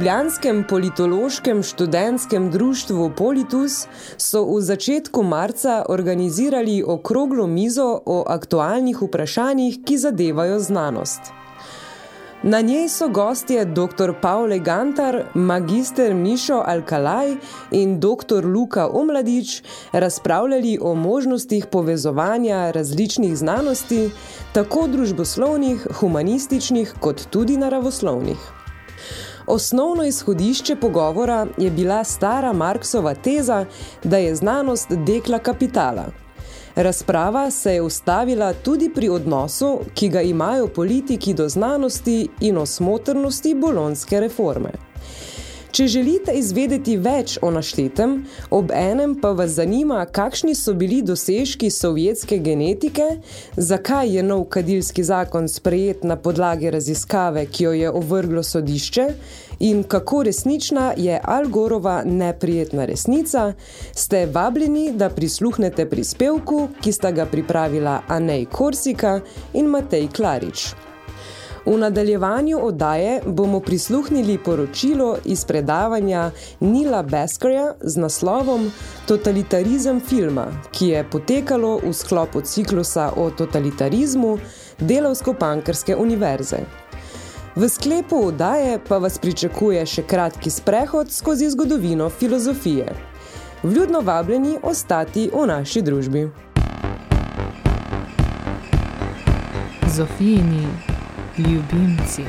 Ljubljanskem politološkem študentskem društvu Politus so v začetku marca organizirali okroglo mizo o aktualnih vprašanjih, ki zadevajo znanost. Na njej so gostje dr. Pavle Gantar, magister Mišo Alkalaj in dr. Luka Omladič razpravljali o možnostih povezovanja različnih znanosti, tako družboslovnih, humanističnih kot tudi naravoslovnih. Osnovno izhodišče pogovora je bila stara Marksova teza, da je znanost dekla kapitala. Razprava se je ustavila tudi pri odnosu, ki ga imajo politiki do znanosti in o smotrnosti bolonske reforme. Če želite izvedeti več o naštetem, ob enem pa vas zanima, kakšni so bili dosežki sovjetske genetike, zakaj je nov kadilski zakon sprejet na podlagi raziskave, ki jo je ovrglo sodišče, in kako resnična je Algorova neprijetna resnica, ste vabljeni, da prisluhnete prispevku, ki sta ga pripravila Anej Korsika in Matej Klarič. V nadaljevanju oddaje bomo prisluhnili poročilo iz predavanja Nila Beskerja z naslovom Totalitarizem filma, ki je potekalo v sklopu ciklusa o totalitarizmu Delavsko-Pankrske univerze. V sklepu oddaje pa vas pričakuje še kratki sprehod skozi zgodovino filozofije. Vljudno vabljeni ostati v naši družbi. Zofijini ljubimci.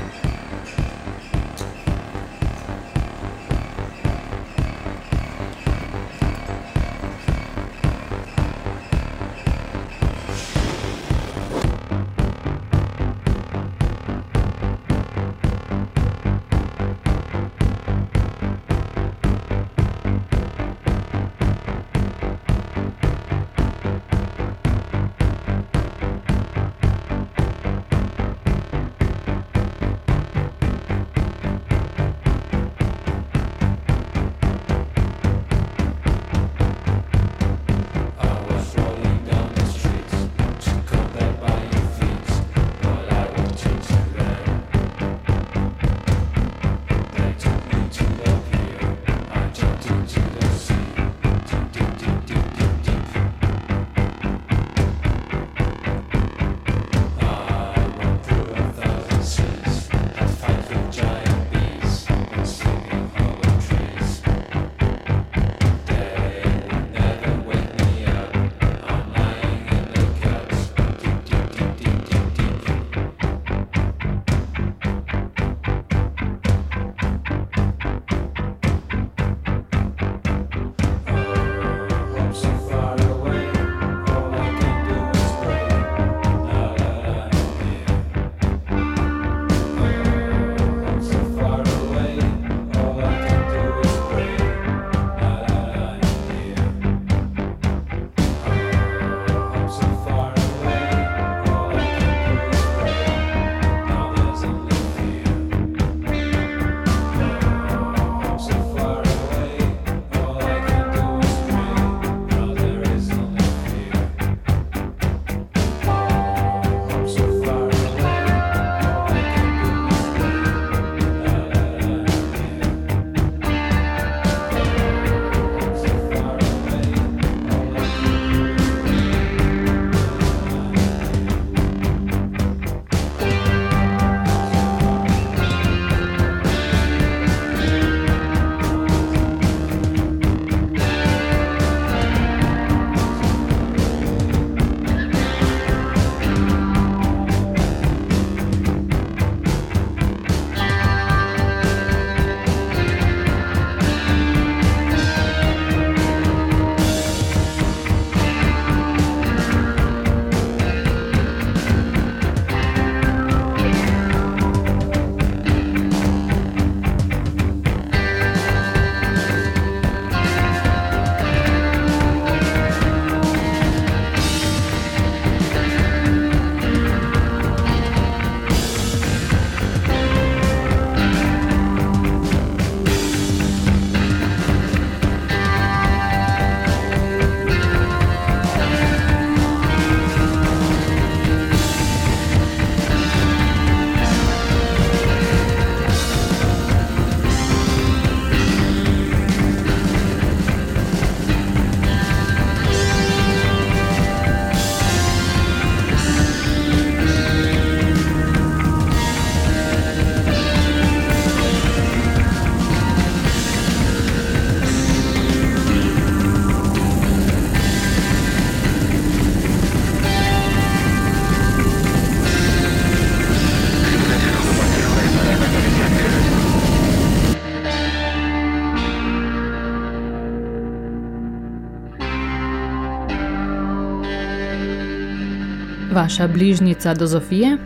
Vaša bližnica do Zofije?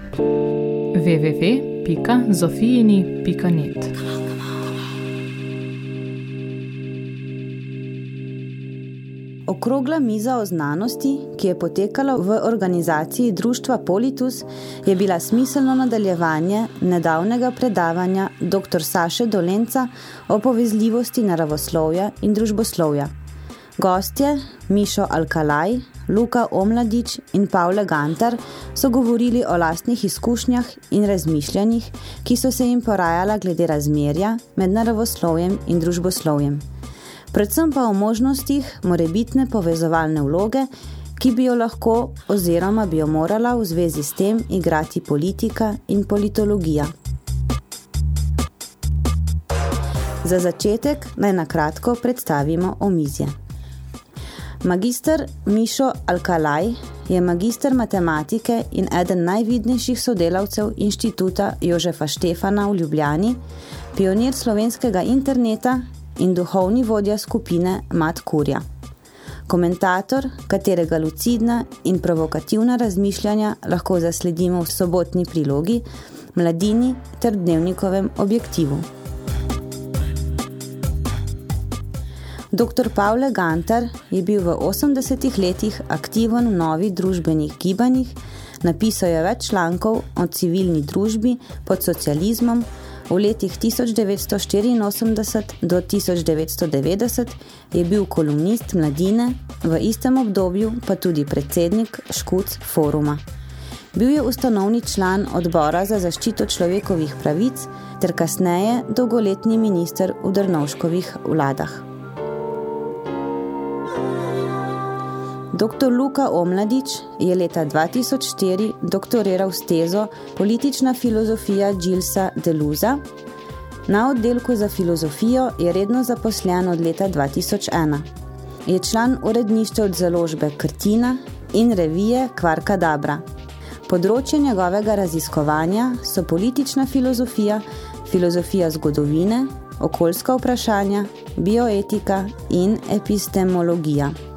www.zofijini.net Okrogla miza o znanosti, ki je potekala v organizaciji Društva Politus, je bila smiselno nadaljevanje nedavnega predavanja dr. Saše Dolenca o povezljivosti naravoslovja in družboslovja. Gostje Mišo Alkalaj, Luka Omladič in Pavle Gantar so govorili o lastnih izkušnjah in razmišljanjih, ki so se jim porajala glede razmerja med naravoslovjem in družboslovjem predvsem pa o možnostih morebitne povezovalne vloge, ki bi jo lahko oziroma bi jo morala v zvezi s tem igrati politika in politologija. Za začetek naj nakratko predstavimo omizje. Magister Mišo Alkalaj je magister matematike in eden najvidnejših sodelavcev inštituta Jožefa Štefana v Ljubljani, pionir slovenskega interneta in duhovni vodja skupine Mat Kurja. Komentator, katerega lucidna in provokativna razmišljanja lahko zasledimo v sobotni prilogi, mladini ter dnevnikovem objektivu. Dr. Pavle Gantar je bil v 80-ih letih aktiven v novih družbenih gibanjih, napisal je več člankov o civilni družbi pod socializmom, V letih 1984 do 1990 je bil kolumnist mladine, v istem obdobju pa tudi predsednik Škuc foruma. Bil je ustanovni član odbora za zaščito človekovih pravic ter kasneje dolgoletni minister v Drnovškovih vladah. Dr. Luka Omladič je leta 2004 doktoriral s tezo Politična filozofija Gilsa Deluza. Na oddelku za filozofijo je redno zaposlen od leta 2001. Je član uredništva od založbe Krtina in revije Kvarka Dabra. Področje njegovega raziskovanja so politična filozofija, filozofija zgodovine, okoljska vprašanja, bioetika in epistemologija.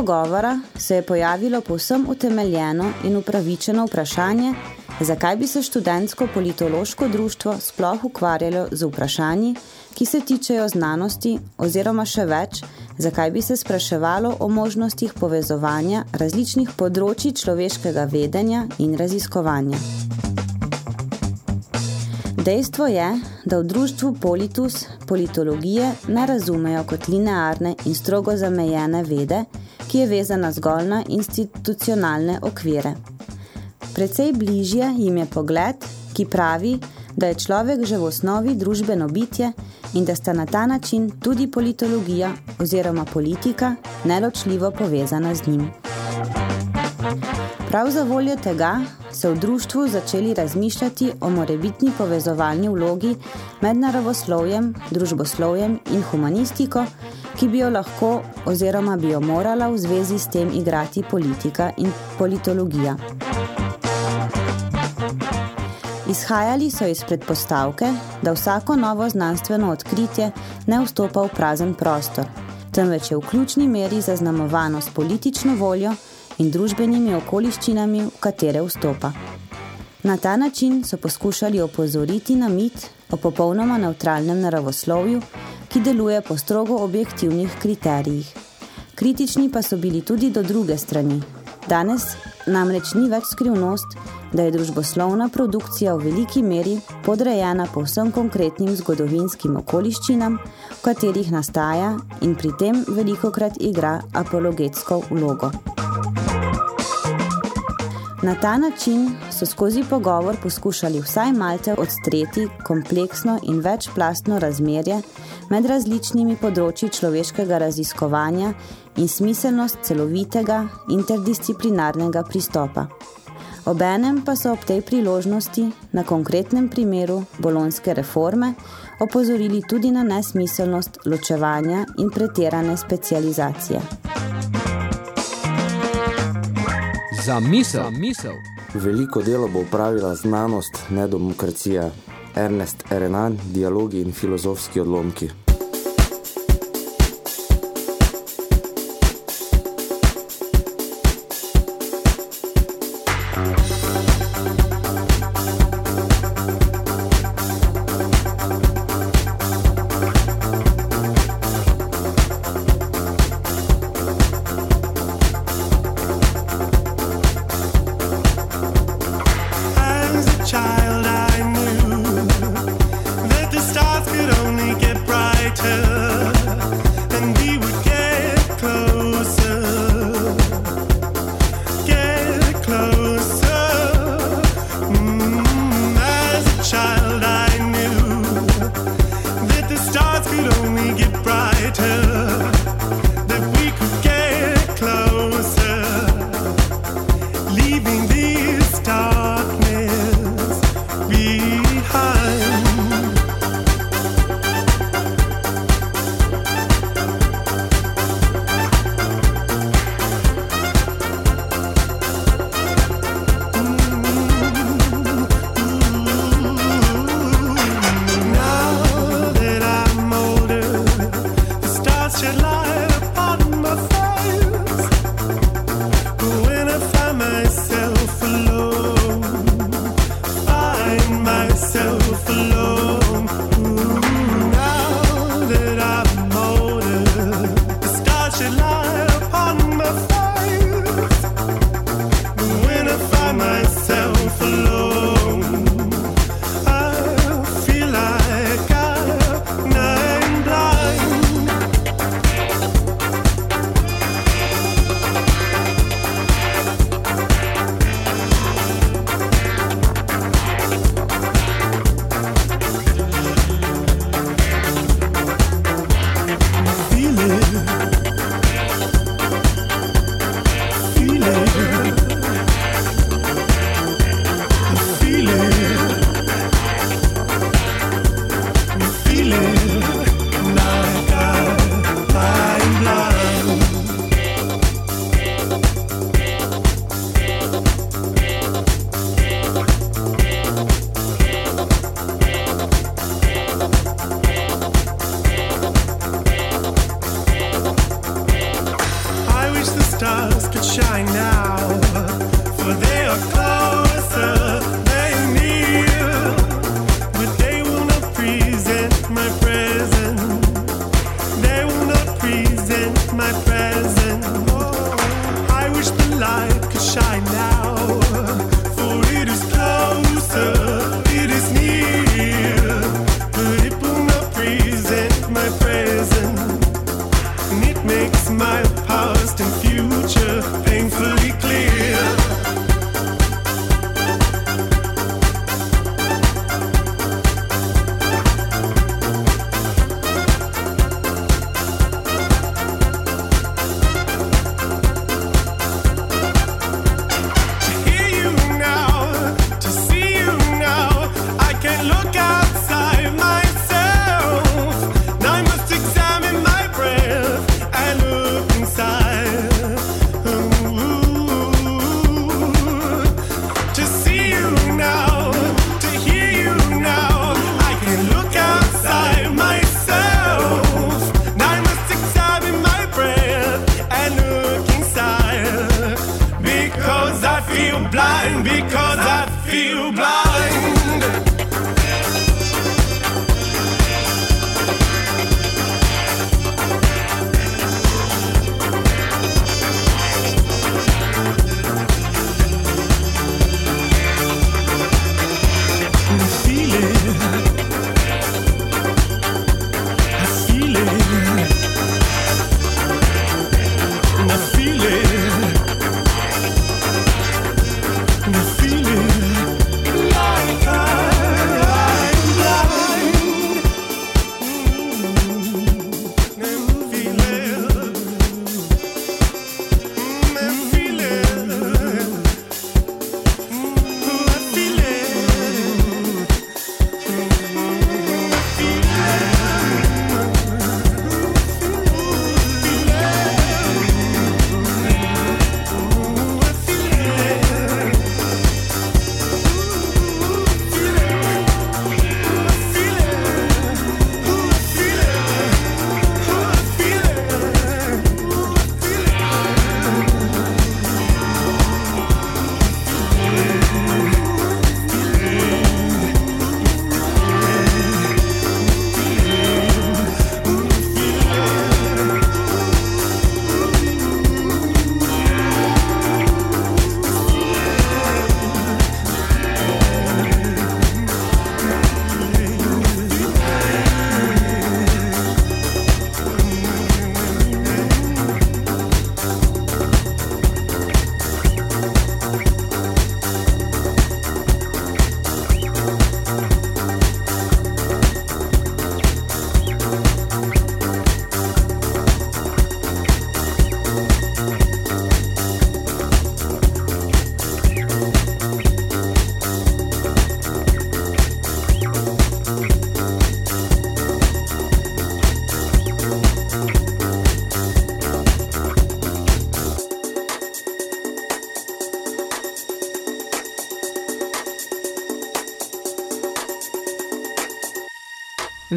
Pogovora se je pojavilo povsem utemeljeno in upravičeno vprašanje, zakaj bi se študentsko politološko društvo sploh ukvarjalo z vprašanji, ki se tičejo znanosti oziroma še več, zakaj bi se spraševalo o možnostih povezovanja različnih področji človeškega vedenja in raziskovanja. Dejstvo je, da v društvu Politus politologije ne razumejo kot linearne in strogo zamejene vede, ki je vezana zgolj na institucionalne okvire. Precej bližje jim je pogled, ki pravi, da je človek že v osnovi družbeno bitje in da sta na ta način tudi politologija oziroma politika neločljivo povezana z njim. Prav za voljo tega so v društvu začeli razmišljati o morebitni povezovalni vlogi med naravoslovjem, družboslovjem in humanistiko, ki bi jo lahko oziroma bi jo morala v zvezi s tem igrati politika in politologija. Izhajali so iz predpostavke, da vsako novo znanstveno odkritje ne vstopa v prazen prostor, temveč je v ključni meri zaznamovano s politično voljo in družbenimi okoliščinami, v katere vstopa. Na ta način so poskušali opozoriti na mit o popolnoma neutralnem naravoslovju, ki deluje po strogo objektivnih kriterijih. Kritični pa so bili tudi do druge strani. Danes namreč ni več skrivnost, da je družboslovna produkcija v veliki meri podrejena povsem konkretnim zgodovinskim okoliščinam, v katerih nastaja in pri tem velikokrat igra apologetsko vlogo. Na ta način so skozi pogovor poskušali vsaj malce odstreti kompleksno in večplastno razmerje med različnimi področji človeškega raziskovanja in smiselnost celovitega interdisciplinarnega pristopa. Obenem pa so ob tej priložnosti na konkretnem primeru bolonske reforme opozorili tudi na nesmiselnost ločevanja in pretirane specializacije. Za misel. misel. Veliko delo bo upravila znanost, ne demokracija. Ernest Renan, dialogi in filozofski odlomki.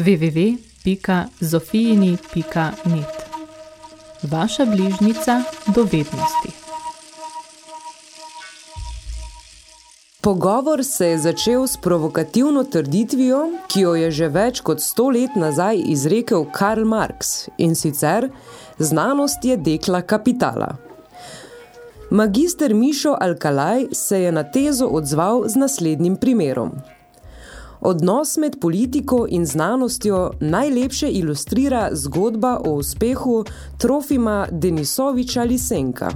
www.zofijini.net Vaša bližnica do vednosti. Pogovor se je začel s provokativno trditvijo, ki jo je že več kot sto let nazaj izrekel Karl Marx in sicer znanost je dekla kapitala. Magister Mišo Alkalaj se je na tezo odzval z naslednjim primerom. Odnos med politiko in znanostjo najlepše ilustrira zgodba o uspehu Trofima Denisoviča Lisenka.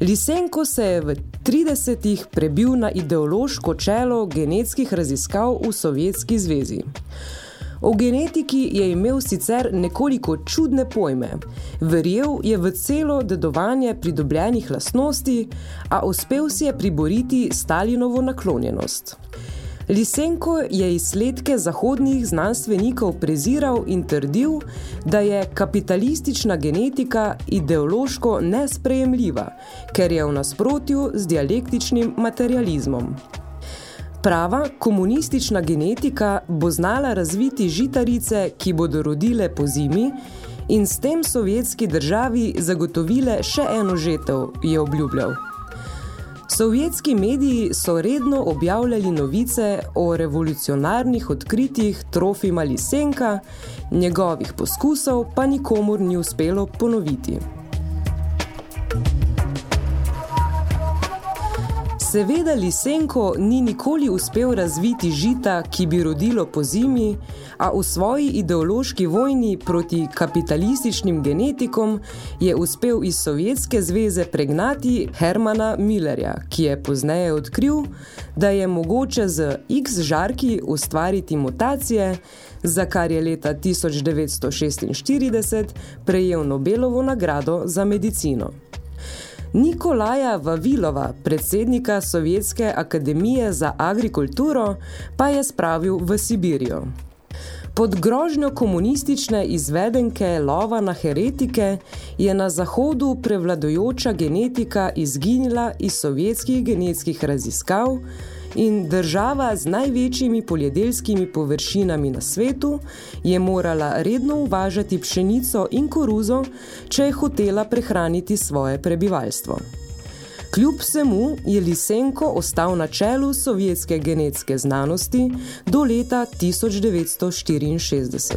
Lisenko se je v 30-ih prebil na ideološko čelo genetskih raziskav v Sovjetski zvezi. O genetiki je imel sicer nekoliko čudne pojme. Verjel je v celo dedovanje pridobljenih lastnosti, a uspel si je priboriti Stalinovo naklonjenost. Lisenko je izsledke zahodnih znanstvenikov preziral in trdil, da je kapitalistična genetika ideološko nesprejemljiva, ker je v nasprotju z dialektičnim materializmom. Prava komunistična genetika bo znala razviti žitarice, ki bodo rodile po zimi in s tem sovjetski državi zagotovile še eno žetev, je obljubljal. Sovjetski mediji so redno objavljali novice o revolucionarnih odkritjih Trofima Lisenka, njegovih poskusov pa nikomur ni uspelo ponoviti. Seveda Lisenko ni nikoli uspel razviti žita, ki bi rodilo po zimi, a v svoji ideološki vojni proti kapitalističnim genetikom je uspel iz Sovjetske zveze pregnati Hermana Millerja, ki je pozneje odkril, da je mogoče z X žarki ustvariti mutacije, za kar je leta 1946 prejel Nobelovo nagrado za medicino. Nikolaja Vavilova, predsednika Sovjetske akademije za agrikulturo, pa je spravil v Sibirijo. Pod grožnjo komunistične izvedenke lova na heretike je na zahodu prevladojoča genetika izginila iz sovjetskih genetskih raziskav in država z največjimi poljedelskimi površinami na svetu je morala redno uvažati pšenico in koruzo, če je hotela prehraniti svoje prebivalstvo. Kljub vsemu je Lisenko ostal na čelu sovjetske genetske znanosti do leta 1964.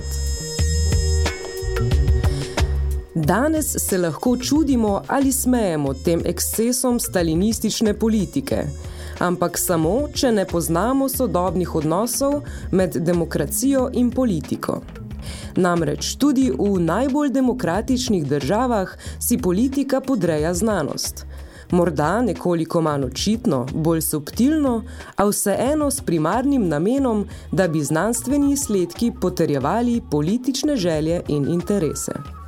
Danes se lahko čudimo ali smejemo tem ekscesom stalinistične politike, ampak samo, če ne poznamo sodobnih odnosov med demokracijo in politiko. Namreč tudi v najbolj demokratičnih državah si politika podreja znanost. Morda nekoliko manj očitno, bolj subtilno, a vseeno s primarnim namenom, da bi znanstveni izsledki potrjevali politične želje in interese.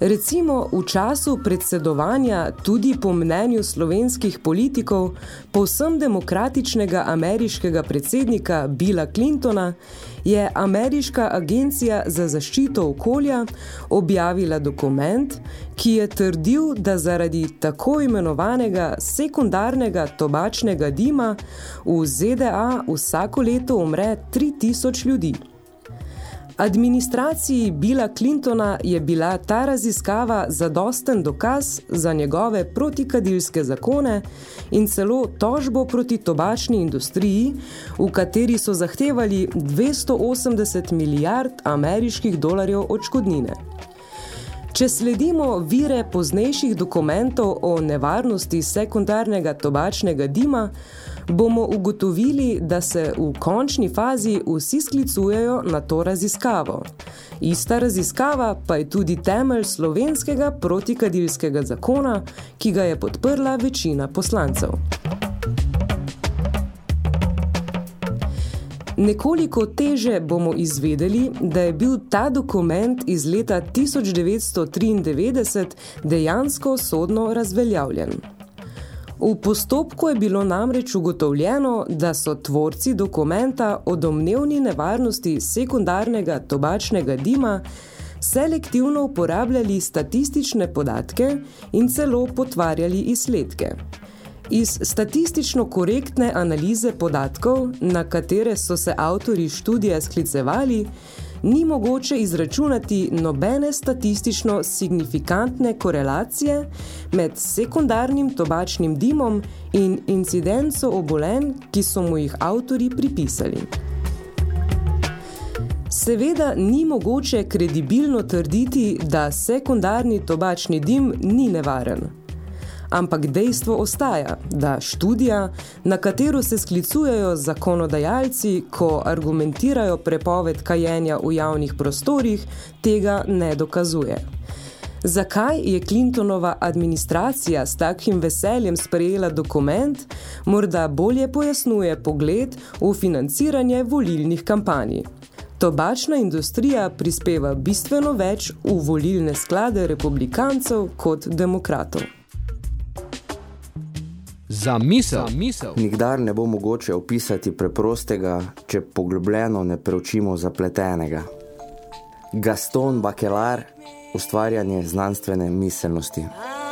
Recimo v času predsedovanja tudi po mnenju slovenskih politikov povsem demokratičnega ameriškega predsednika Billa Clintona je Ameriška agencija za zaščito okolja objavila dokument, ki je trdil, da zaradi tako imenovanega sekundarnega tobačnega dima v ZDA vsako leto umre 3000 ljudi. Administraciji Billa Clintona je bila ta raziskava zadosten dokaz za njegove protikadilske zakone in celo tožbo proti tobačni industriji, v kateri so zahtevali 280 milijard ameriških dolarjev odškodnine. Če sledimo vire poznejših dokumentov o nevarnosti sekundarnega tobačnega dima, bomo ugotovili, da se v končni fazi vsi sklicujejo na to raziskavo. Ista raziskava pa je tudi temelj slovenskega protikadilskega zakona, ki ga je podprla večina poslancev. Nekoliko teže bomo izvedeli, da je bil ta dokument iz leta 1993 dejansko sodno razveljavljen. V postopku je bilo namreč ugotovljeno, da so tvorci dokumenta o domnevni nevarnosti sekundarnega tobačnega dima selektivno uporabljali statistične podatke in celo potvarjali izsledke. Iz statistično korektne analize podatkov, na katere so se avtori študije sklicevali, ni mogoče izračunati nobene statistično signifikantne korelacije med sekundarnim tobačnim dimom in incidenco obolen, ki so mu jih avtori pripisali. Seveda ni mogoče kredibilno trditi, da sekundarni tobačni dim ni nevaren ampak dejstvo ostaja, da študija, na katero se sklicujejo zakonodajalci, ko argumentirajo prepoved kajenja v javnih prostorih, tega ne dokazuje. Zakaj je Clintonova administracija s takim veseljem sprejela dokument, morda bolje pojasnuje pogled v financiranje volilnih kampanj. Tobačna industrija prispeva bistveno več v volilne sklade republikancev kot demokratov. Za misel. Za misel. Nikdar ne bo mogoče opisati preprostega, če poglobljeno ne preučimo zapletenega. Gaston Bachelard, ustvarjanje znanstvene miselnosti. I'm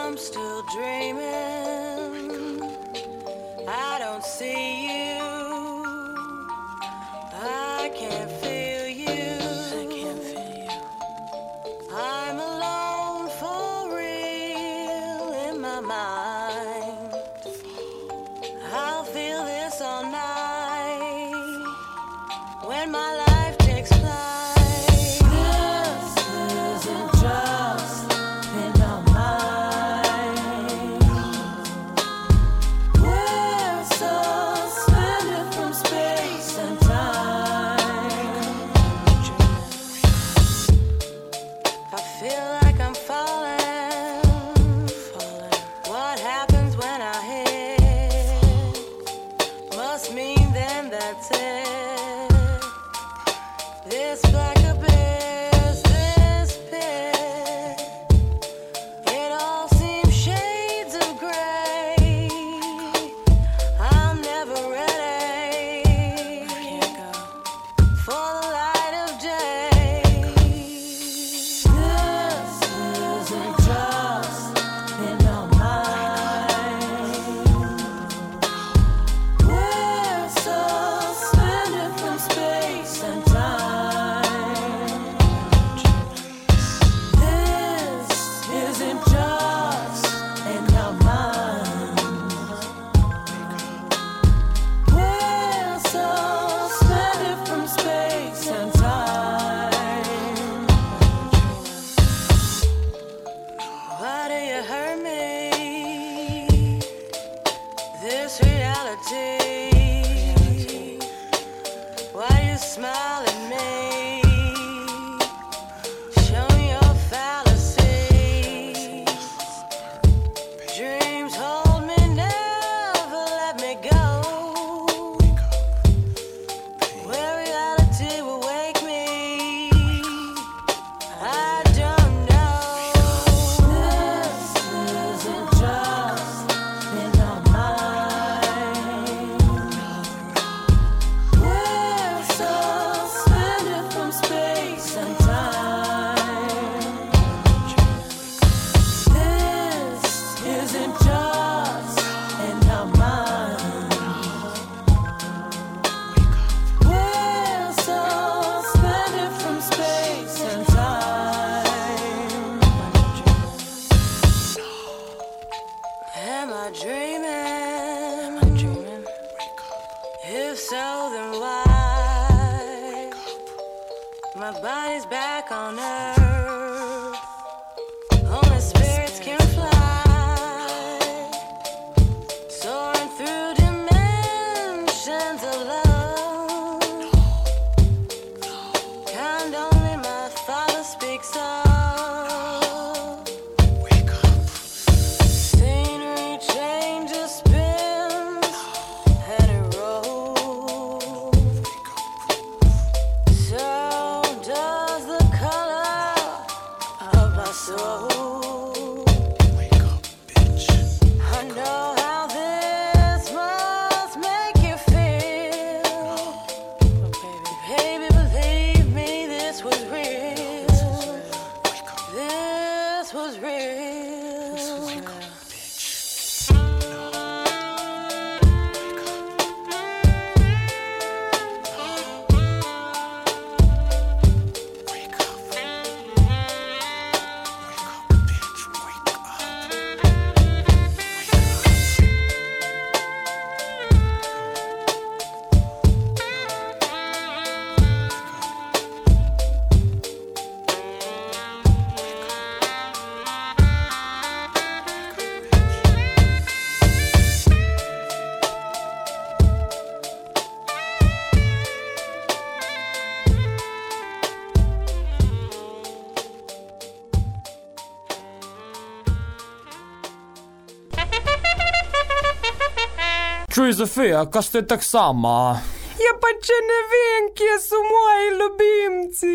Čuj, Zofija, kaj ste tak sama? Ja pa če ne vem, kje so moji ljubimci.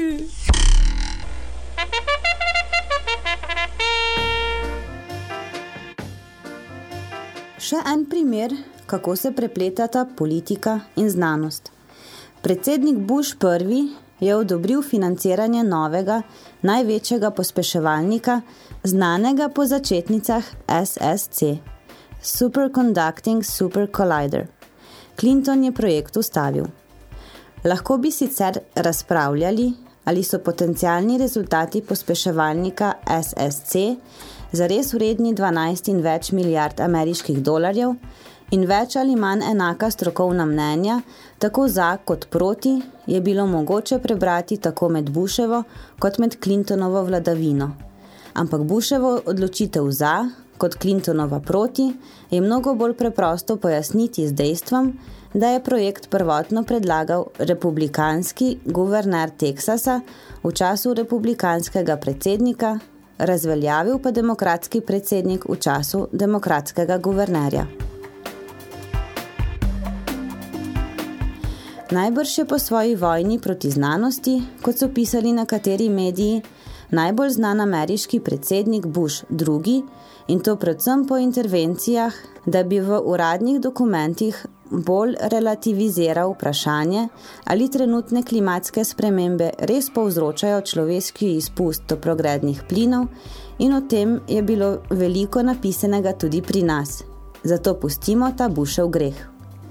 Še en primer, kako se prepletata politika in znanost. Predsednik Bush prvi je odobril financiranje novega, največjega pospeševalnika, znanega po začetnicah SSC. Superconducting Super Collider. Clinton je projekt ustavil. Lahko bi sicer razpravljali, ali so potencialni rezultati pospeševalnika SSC zares vredni 12 in več milijard ameriških dolarjev in več ali manj enaka strokovna mnenja, tako za kot proti, je bilo mogoče prebrati tako med Bushevo kot med Clintonovo vladavino. Ampak Bushevo odločitev za kot Clintonova proti, je mnogo bolj preprosto pojasniti z dejstvom, da je projekt prvotno predlagal republikanski guverner Teksasa v času republikanskega predsednika, razveljavil pa demokratski predsednik v času demokratskega guvernerja. Najbrž je po svoji vojni proti znanosti, kot so pisali nekateri mediji, najbolj znan ameriški predsednik Bush II, in to predvsem po intervencijah, da bi v uradnih dokumentih bolj relativiziral vprašanje, ali trenutne klimatske spremembe res povzročajo človeški izpust toprogrednih plinov in o tem je bilo veliko napisanega tudi pri nas. Zato pustimo ta Bushov greh.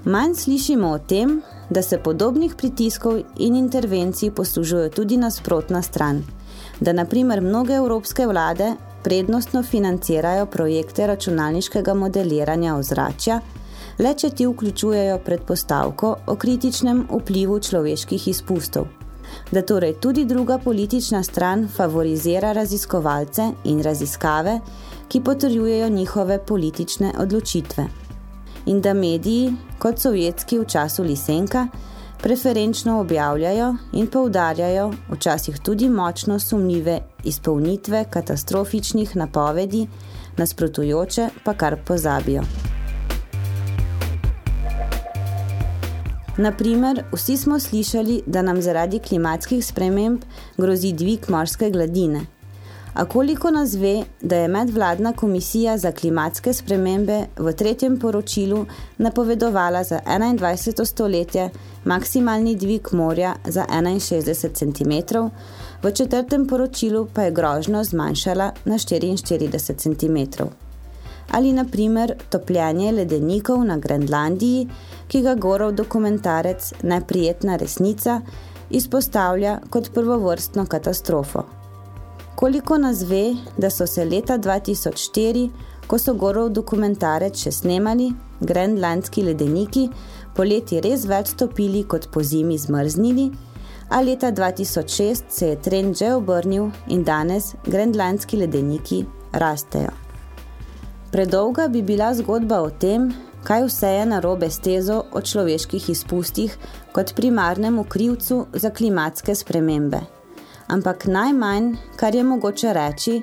Manj slišimo o tem, da se podobnih pritiskov in intervencij poslužujo tudi nasprotna stran, da naprimer mnoge evropske vlade prednostno financirajo projekte računalniškega modeliranja ozračja, le če ti vključujejo predpostavko o kritičnem vplivu človeških izpustov, da torej tudi druga politična stran favorizira raziskovalce in raziskave, ki potrjujejo njihove politične odločitve. In da mediji, kot sovjetski v času Lisenka, preferenčno objavljajo in poudarjajo včasih tudi močno sumljive izpolnitve katastrofičnih napovedi, nasprotujoče pa kar pozabijo. Naprimer, vsi smo slišali, da nam zaradi klimatskih sprememb grozi dvig morske gladine. A koliko nas ve, da je medvladna komisija za klimatske spremembe v tretjem poročilu napovedovala za 21. stoletje maksimalni dvig morja za 61 cm, v četrtem poročilu pa je grožno zmanjšala na 44 cm. Ali na primer topljenje ledenikov na Grenlandiji, ki ga gorov dokumentarec Neprijetna resnica izpostavlja kot prvovrstno katastrofo. Koliko nas ve, da so se leta 2004, ko so gorov dokumentarec še snemali, grenlandski ledeniki poleti res več topili kot po zimi zmrznili, a leta 2006 se je trend že obrnil in danes grenlandski ledeniki rastejo. Predolga bi bila zgodba o tem, kaj vse je narobe s tezo o človeških izpustih kot primarnemu krivcu za klimatske spremembe. Ampak najmanj, kar je mogoče reči,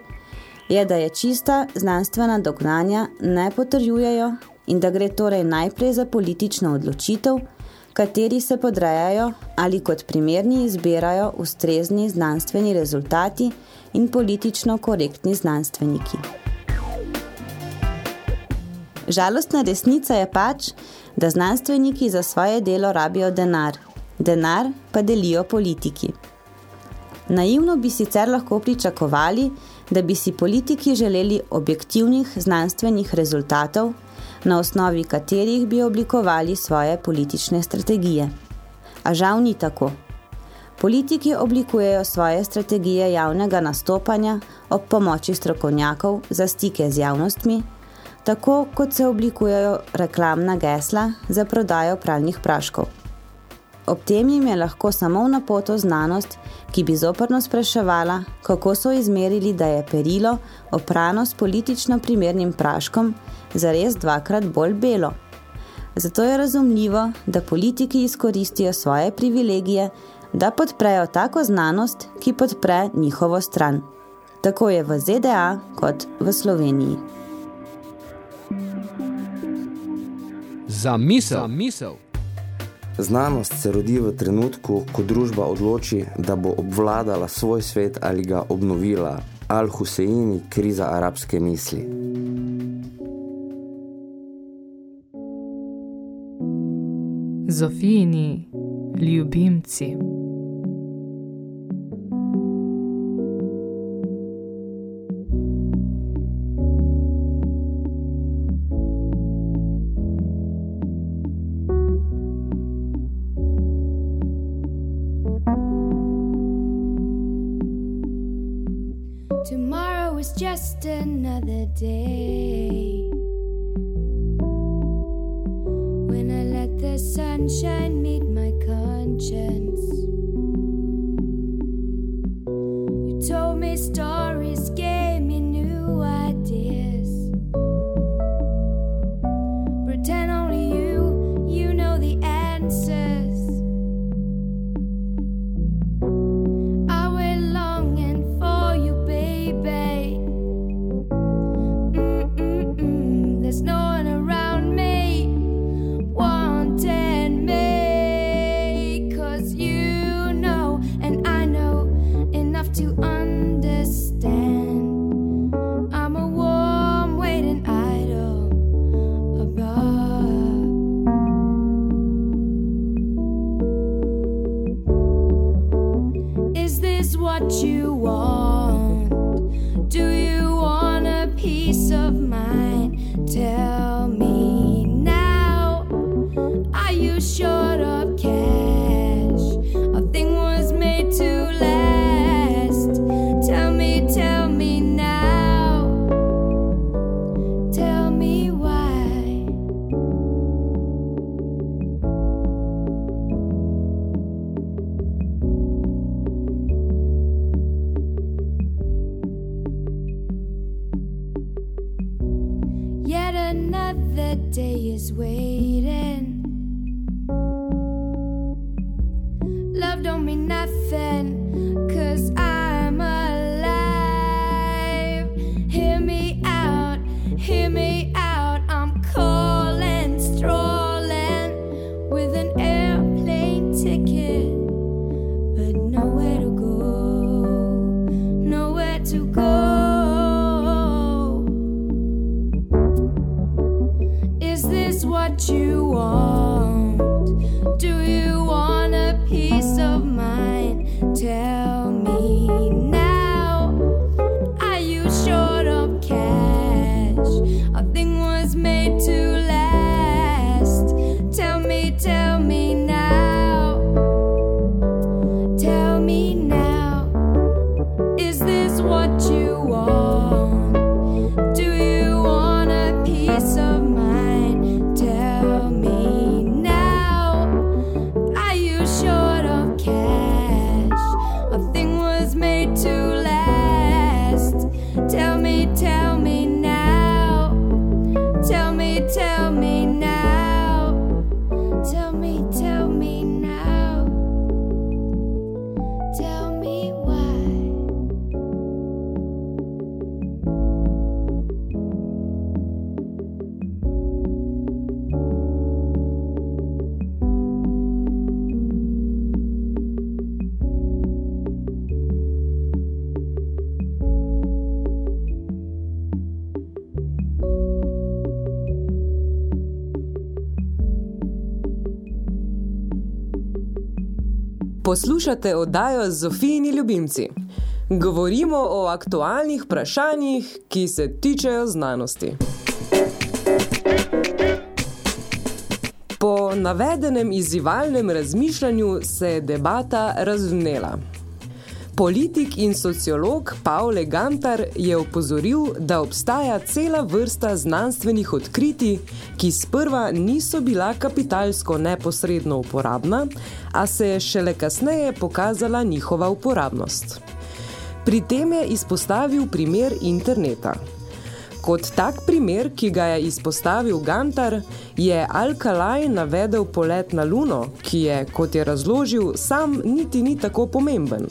je, da je čista znanstvena dognanja ne potrjujejo in da gre torej najprej za politično odločitev, kateri se podrejajo ali kot primerni izbirajo ustrezni znanstveni rezultati in politično korektni znanstveniki. Žalostna resnica je pač, da znanstveniki za svoje delo rabijo denar, denar pa delijo politiki. Naivno bi sicer lahko pričakovali, da bi si politiki želeli objektivnih znanstvenih rezultatov, na osnovi katerih bi oblikovali svoje politične strategije. A žal ni tako. Politiki oblikujejo svoje strategije javnega nastopanja ob pomoči strokovnjakov za stike z javnostmi, tako kot se oblikujejo reklamna gesla za prodajo pralnih praškov. Ob tem jim je lahko samo v napoto znanost, ki bi zoprno spraševala, kako so izmerili, da je perilo oprano s politično primernim praškom zares dvakrat bolj belo. Zato je razumljivo, da politiki izkoristijo svoje privilegije, da podprejo tako znanost, ki podpre njihovo stran. Tako je v ZDA kot v Sloveniji. Za misel. Za misel. Znanost se rodi v trenutku, ko družba odloči, da bo obvladala svoj svet ali ga obnovila. Al-Huseini, kriza arabske misli. Zofijini ljubimci. Just another day. When I let the sunshine meet my conscience. You told me stories, Poslušate oddajo Zofijini ljubimci. Govorimo o aktualnih vprašanjih, ki se tičejo znanosti. Po navedenem izzivalnem razmišljanju se je debata razvnela. Politik in sociolog Pavle Gantar je opozoril, da obstaja cela vrsta znanstvenih odkritij, ki sprva niso bila kapitalsko neposredno uporabna, a se je šele kasneje pokazala njihova uporabnost. Pri tem je izpostavil primer interneta. Kot tak primer, ki ga je izpostavil Gantar, je Alkalaj navedel polet na Luno, ki je, kot je razložil, sam niti ni tako pomemben.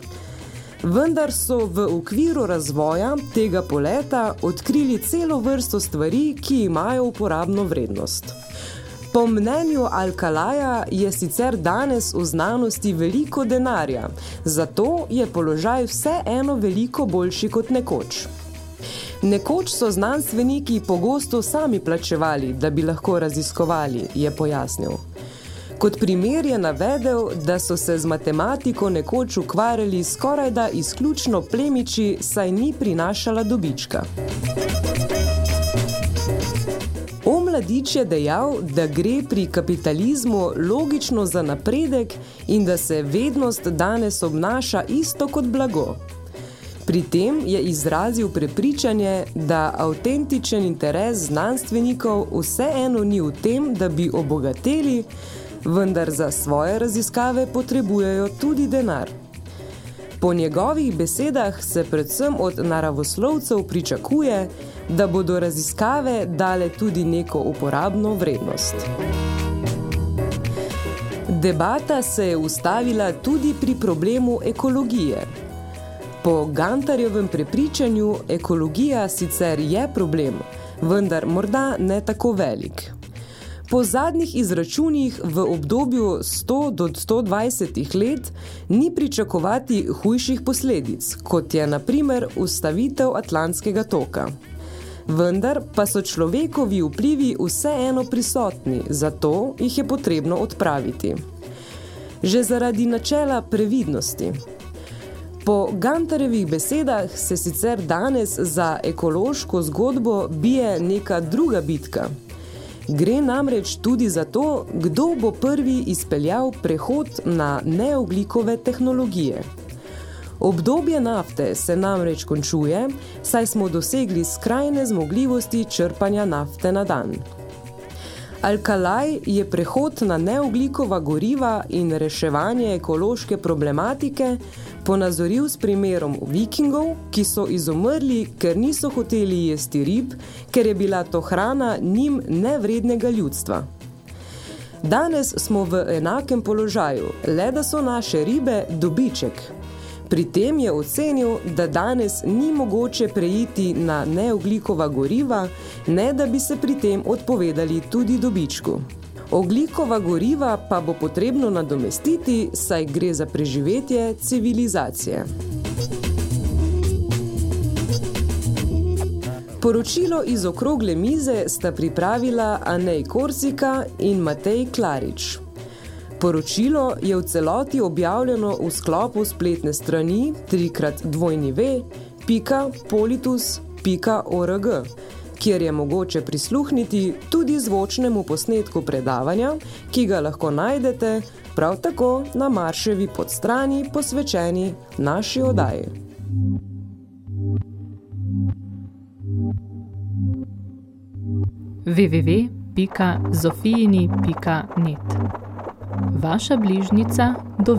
Vendar so v okviru razvoja tega poleta odkrili celo vrsto stvari, ki imajo uporabno vrednost. Po mnenju Alkalaja je sicer danes v znanosti veliko denarja, zato je položaj vse eno veliko boljši kot nekoč. Nekoč so znanstveniki pogosto sami plačevali, da bi lahko raziskovali, je pojasnil. Kot primer je navedel, da so se z matematiko nekoč ukvarjali skorajda izključno plemiči, saj ni prinašala dobička. Omladič je dejal, da gre pri kapitalizmu logično za napredek in da se vednost danes obnaša isto kot blago. Pri tem je izrazil prepričanje, da avtentičen interes znanstvenikov vseeno ni v tem, da bi obogateli, vendar za svoje raziskave potrebujejo tudi denar. Po njegovih besedah se predvsem od naravoslovcev pričakuje, da bodo raziskave dale tudi neko uporabno vrednost. Debata se je ustavila tudi pri problemu ekologije. Po Gantarjevem prepričanju ekologija sicer je problem, vendar morda ne tako velik. Po zadnjih izračunih v obdobju 100 do 120 let ni pričakovati hujših posledic, kot je na primer ustavitev Atlantskega toka. Vendar pa so človekovi vplivi vseeno prisotni, zato jih je potrebno odpraviti. Že zaradi načela previdnosti. Po Gantarevih besedah se sicer danes za ekološko zgodbo bije neka druga bitka. Gre namreč tudi za to, kdo bo prvi izpeljal prehod na neoglikove tehnologije. Obdobje nafte se namreč končuje, saj smo dosegli skrajne zmogljivosti črpanja nafte na dan. Alkalaj je prehod na neoglikova goriva in reševanje ekološke problematike ponazoril s primerom vikingov, ki so izumrli, ker niso hoteli jesti rib, ker je bila to hrana njim nevrednega ljudstva. Danes smo v enakem položaju, le da so naše ribe dobiček. Pri tem je ocenil, da danes ni mogoče preiti na neoglikova goriva, ne da bi se pri tem odpovedali tudi dobičku. Oglikova goriva pa bo potrebno nadomestiti, saj gre za preživetje civilizacije. Poročilo iz okrogle mize sta pripravila Anej Korsika in Matej Klarič. Poročilo je v celoti objavljeno v sklopu spletne strani 3x2v.politus.org kjer je mogoče prisluhniti tudi zvočnemu posnetku predavanja, ki ga lahko najdete prav tako na Marševi podstrani posvečeni naši odaji. www.zofijini.net Vaša bližnica do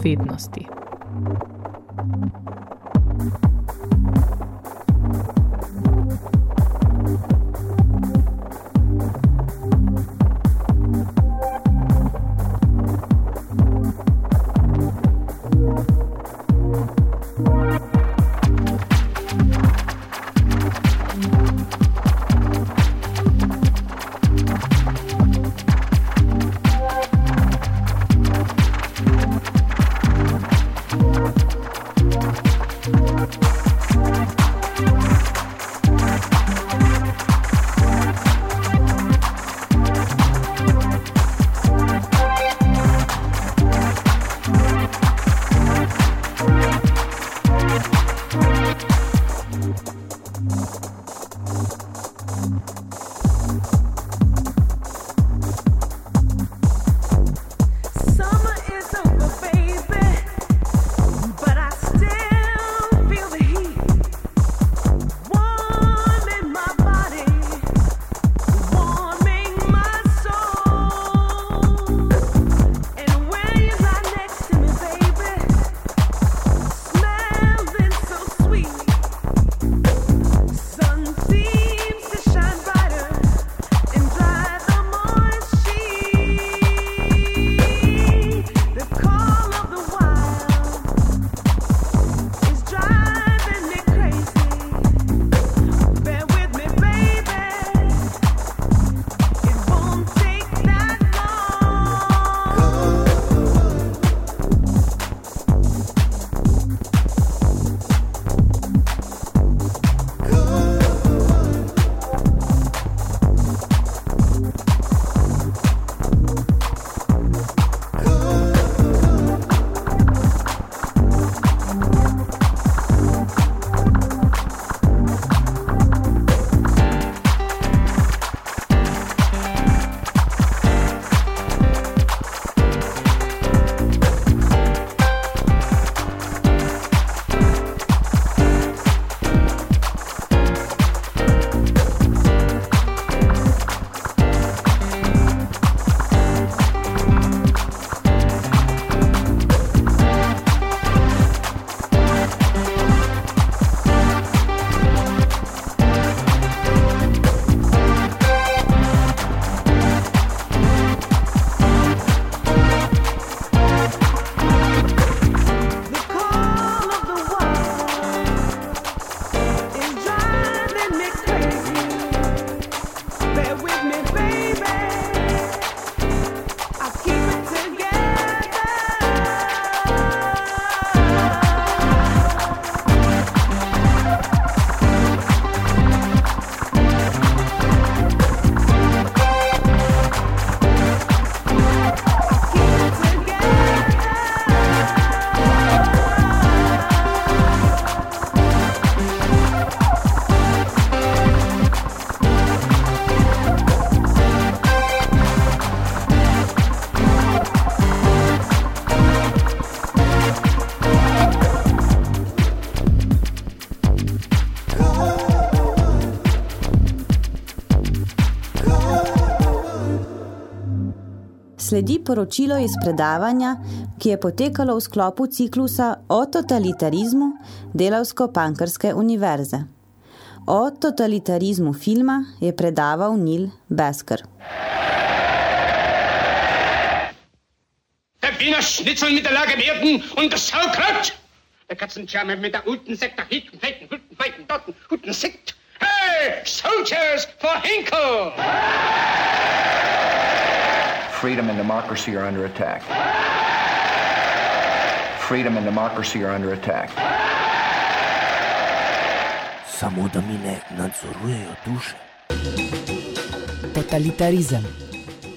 sledi poročilo iz predavanja, ki je potekalo v sklopu ciklusa o totalitarizmu Delavsko-Pankrske univerze. O totalitarizmu filma je predaval Neil Basker. Der Wiener Schnitzel mit der Lage werden und das Saukraut. Der Katzenschärme mit der Uten Sekt nach hinten, feiten, Hütten, feiten, Dotten, Uten Sekt. Hey, soldiers for Hinkel! Freedom and democracy are under attack. Freedom and democracy are under attack. Samo da mi ne nadzorujejo duše. Totalitarizem.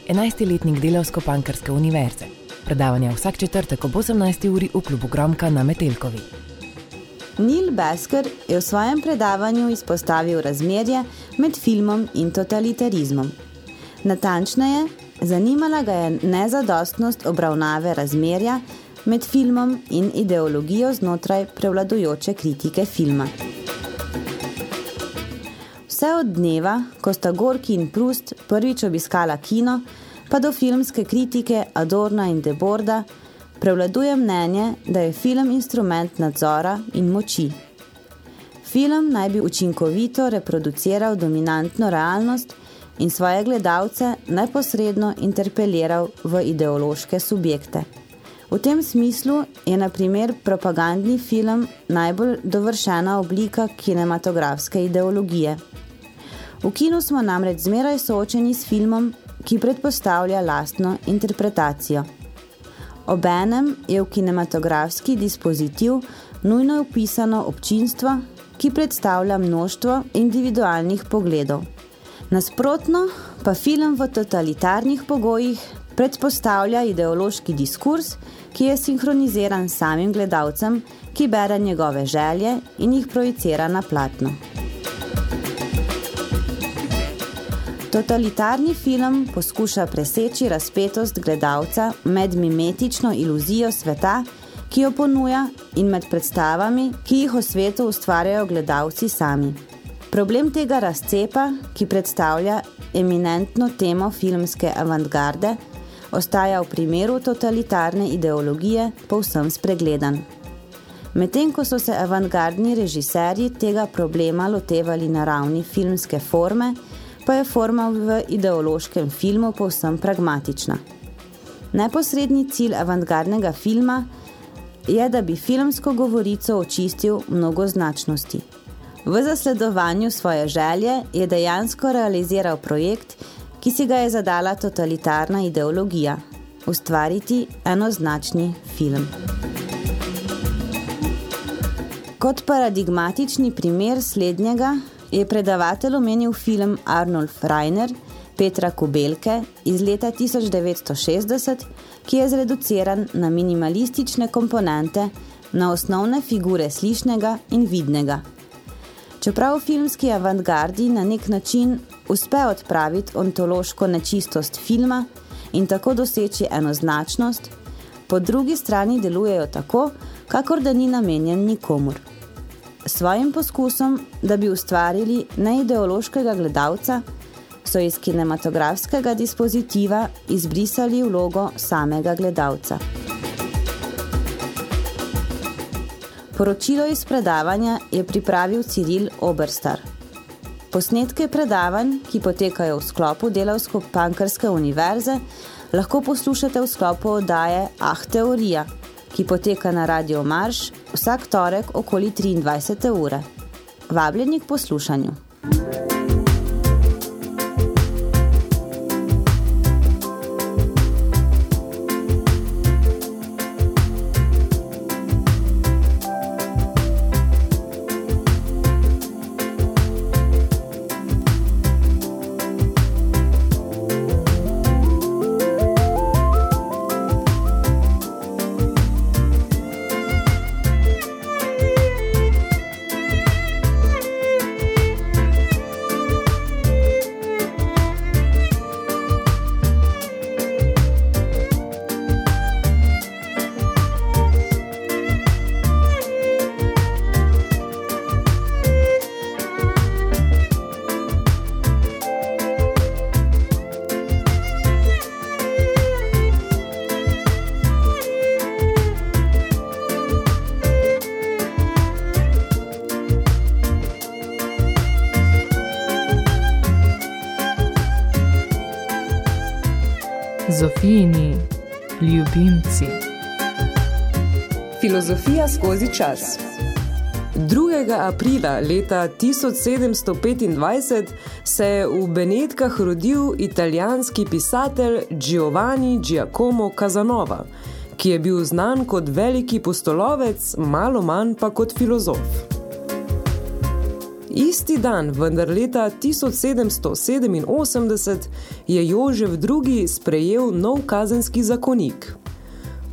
11. letnik Delavsko-Pankrske univerze. Predavanja vsak četrtek ob 18. uri v klubu Gromka na Metelkovi. Neil Basker je v svojem predavanju izpostavil razmerje med filmom in totalitarizmom. Natančneje, zanimala ga je nezadostnost obravnave razmerja med filmom in ideologijo znotraj prevladujoče kritike filma. Vse od dneva, ko sta Gorki in Prust prvič obiskala kino, pa do filmske kritike Adorna in Deborda, prevladuje mnenje, da je film instrument nadzora in moči. Film naj bi učinkovito reproduciral dominantno realnost in svoje gledalce neposredno interpeliral v ideološke subjekte. V tem smislu je na primer propagandni film najbolj dovršena oblika kinematografske ideologije. V kinu smo namreč zmeraj soočeni s filmom, ki predpostavlja lastno interpretacijo. Obenem je v kinematografski dispozitiv nujno upisano občinstvo, ki predstavlja množstvo individualnih pogledov. Nasprotno pa film v totalitarnih pogojih predpostavlja ideološki diskurs, ki je sinhroniziran s samim gledalcem, ki bere njegove želje in jih projicira na platno. Totalitarni film poskuša preseči razpetost gledalca med mimetično iluzijo sveta, ki jo ponuja, in med predstavami, ki jih o svetu ustvarjajo gledalci sami. Problem tega razcepa, ki predstavlja eminentno temo filmske avantgarde, ostaja v primeru totalitarne ideologije povsem spregledan. Medtem ko so se avantgardni režiserji tega problema lotevali na ravni filmske forme, pa je forma v ideološkem filmu povsem pragmatična. Neposredni cilj avantgardnega filma je, da bi filmsko govorico očistil mnogoznačnosti. V zasledovanju svoje želje je dejansko realiziral projekt, ki si ga je zadala totalitarna ideologija – ustvariti enoznačni film. Kot paradigmatični primer slednjega je predavatelj omenil film Arnulf Reiner Petra Kubelke iz leta 1960, ki je zreduciran na minimalistične komponente, na osnovne figure slišnega in vidnega. Čeprav filmski avantgardi na nek način uspe odpraviti ontološko nečistost filma in tako doseči enoznačnost, po drugi strani delujejo tako, kakor da ni namenjen nikomur. Svojim poskusom, da bi ustvarili neideološkega gledalca, so iz kinematografskega dispozitiva izbrisali vlogo samega gledalca. Poročilo iz predavanja je pripravil Ciril Oberstar. Posnetke predavanj, ki potekajo v sklopu Delavsko-Pankrske univerze, lahko poslušate v sklopu oddaje Ah Teorija, ki poteka na Radio Marš vsak torek okoli 23. ure. Vabljeni k poslušanju. Skozi čas. 2. aprila leta 1725 se je v Benetkah rodil italijanski pisatelj Giovanni Giacomo Casanova, ki je bil znan kot veliki postolovec, malo manj pa kot filozof. Isti dan, vendar leta 1787, je Jožef II. sprejel nov kazenski zakonik.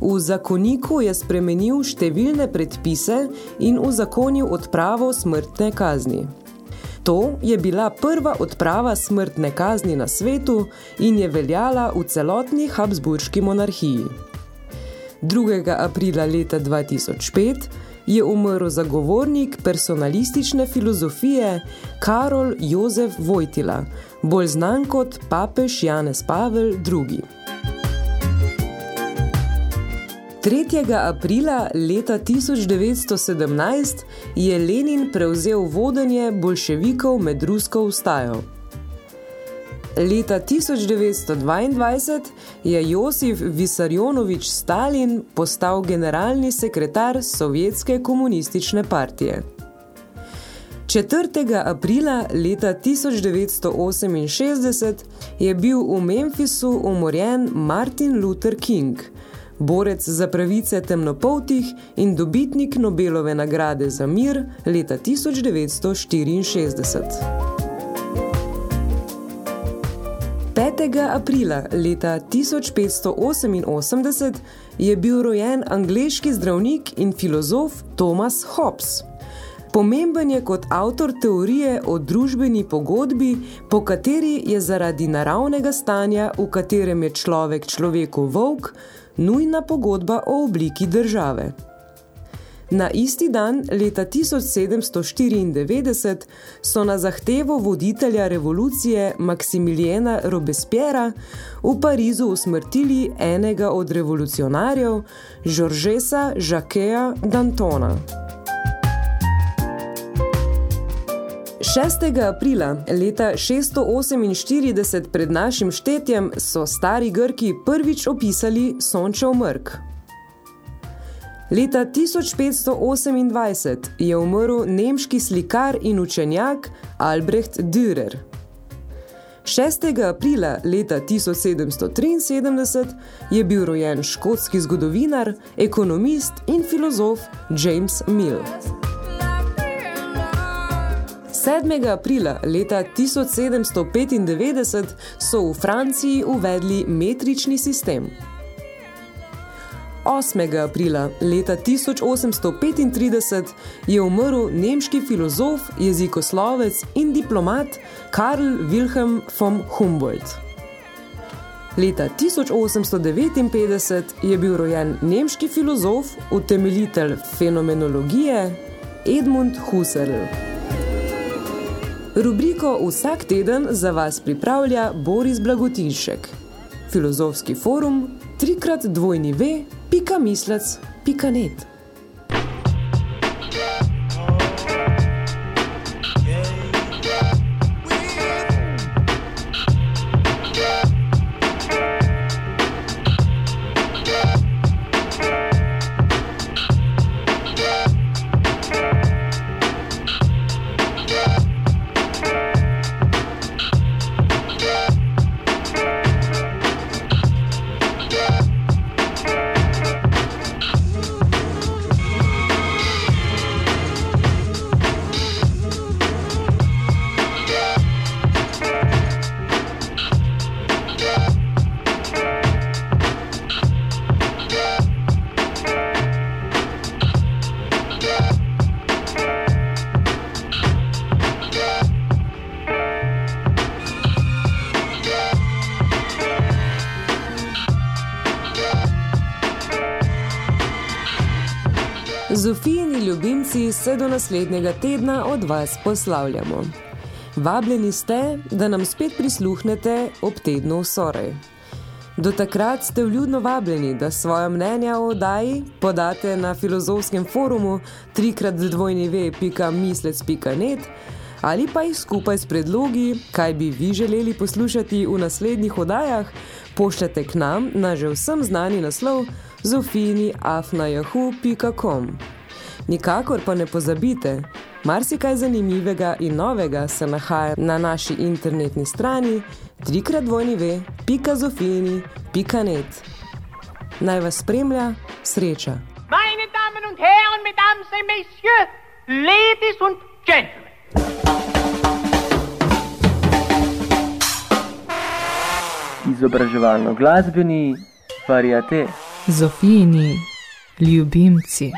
V zakoniku je spremenil številne predpise in uzakonil odpravo smrtne kazni. To je bila prva odprava smrtne kazni na svetu in je veljala v celotni Habsburški monarhiji. 2. aprila leta 2005 je umrl zagovornik personalistične filozofije Karol Jozef Vojtila, bolj znan kot papež Janez Pavel II. 3. aprila leta 1917 je Lenin prevzel vodenje bolševikov med rusko vstajo. Leta 1922 je Josif Visarjonovič Stalin postal generalni sekretar Sovjetske komunistične partije. 4. aprila leta 1968 je bil v Memphisu umorjen Martin Luther King, borec za pravice temnopoltih in dobitnik Nobelove nagrade za mir leta 1964. 5. aprila leta 1588 je bil rojen angleški zdravnik in filozof Thomas Hobbes. Pomemben je kot avtor teorije o družbeni pogodbi, po kateri je zaradi naravnega stanja, v katerem je človek človeku volk, nujna pogodba o obliki države. Na isti dan, leta 1794, so na zahtevo voditelja revolucije Maksimilijena Robespiera v Parizu usmrtili enega od revolucionarjev, Žoržesa Žakeja Dantona. 6. aprila leta 648 pred našim štetjem so stari Grki prvič opisali sončev mrk. Leta 1528 je umrl nemški slikar in učenjak Albrecht Dürer. 6. aprila leta 1773 je bil rojen škotski zgodovinar, ekonomist in filozof James Mill. 7. aprila leta 1795 so v Franciji uvedli metrični sistem. 8. aprila leta 1835 je umrl nemški filozof, jezikoslovec in diplomat Karl Wilhelm von Humboldt. Leta 1859 je bil rojen nemški filozof, utemeljitelj fenomenologije Edmund Husserl. Rubriko Vsak teden za vas pripravlja Boris Blagotinšek. Filozofski forum trikrat dvojni ve, pika mislec, pika net. Se do naslednjega tedna od vas poslavljamo. Vabljeni ste, da nam spet prisluhnete ob tednu v Sorej. Do takrat ste vljudno vabljeni, da svoja mnenja o oddaji podate na filozofskem forumu trikratvojnive.mislec.net ali pa jih skupaj s predlogi, kaj bi vi želeli poslušati v naslednjih oddajah, Pošljete k nam na že vsem znani naslov zofini.afnajahu.com. Nikakor pa ne pozabite, marsikaj zanimivega in novega se nahaja na naši internetni strani www.zofini.net. Naj vas spremlja sreča. Meine Damen und Herren, Mesdames et Messieurs, Ladies und Gentlemen. Izobraževalno glasbeni variate. Zofijini ljubimci.